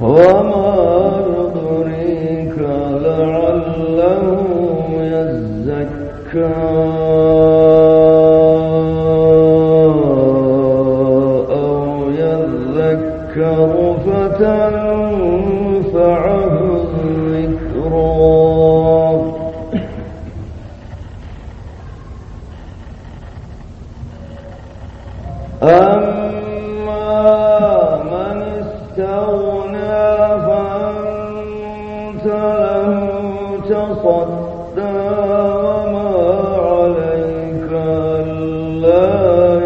وما يدريك لعله أو يذكر فتنفعه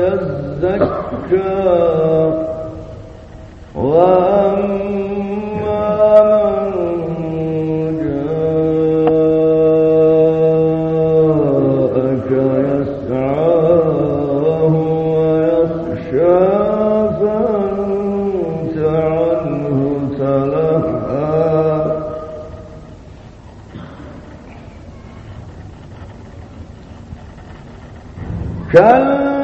يزكى. كلا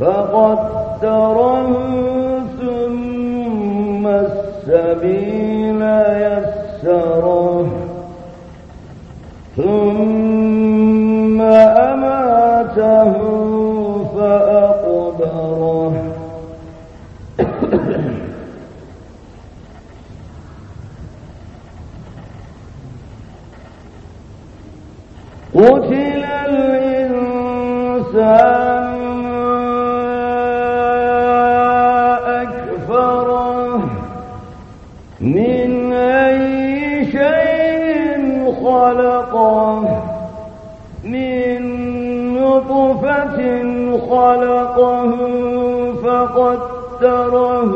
فقدره ثم السبيل ثم أماته قتل الإنسان خَلَقَهُ فَقَدَّرَهُ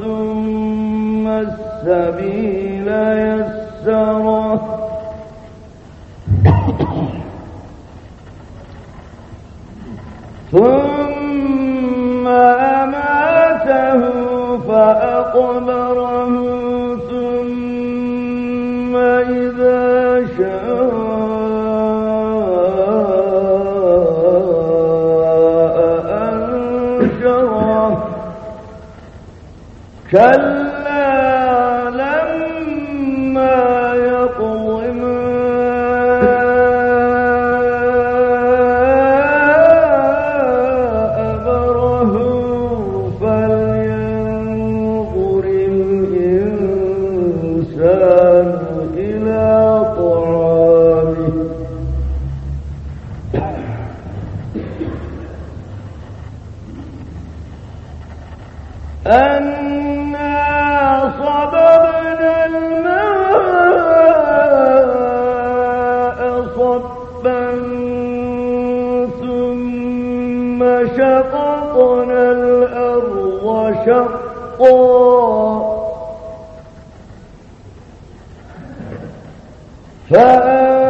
ثُمَّ السَّبِيلَ يَسَّرَهُ. ثُمَّ أَمَاتَهُ فَأَقْبَرَهُ كلا لما أمره فلينظر الإنسان إلى طعامه. أن وشققنا الأرض شقا. فأنبتنا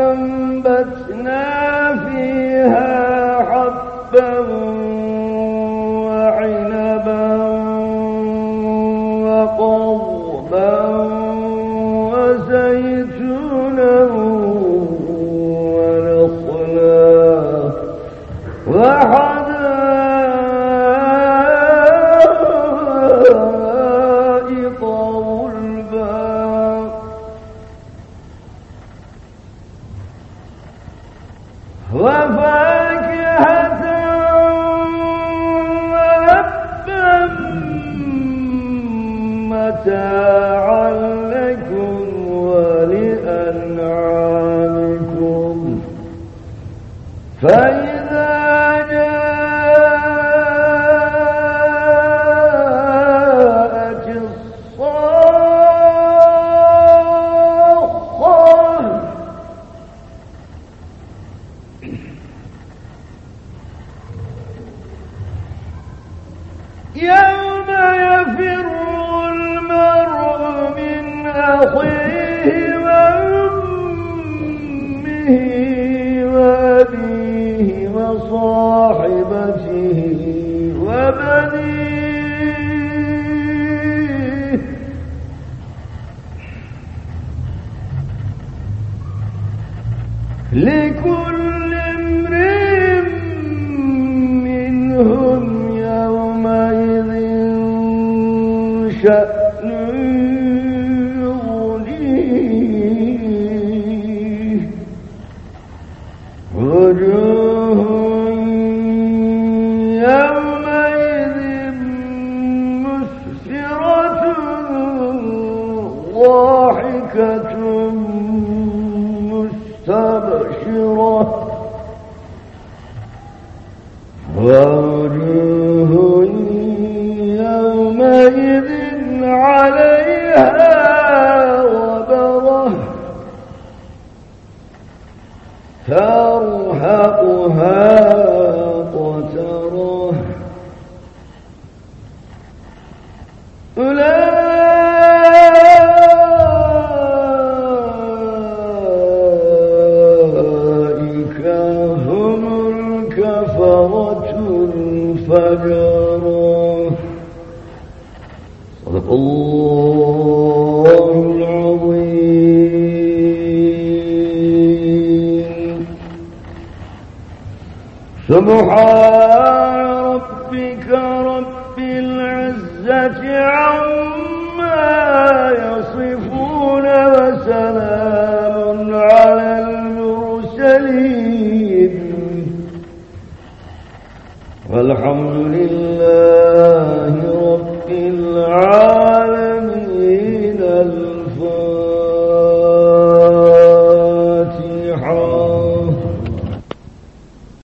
متاعا لكم ولأنعامكم فإن أخيه وأمه وأبيه وصاحبته وبنيه. لكل مستبشرة. ووجوه يومئذ عليها غبرة. ترهقها قترة. أولئك سبحان ربك رب العزة عما يصفون وسلام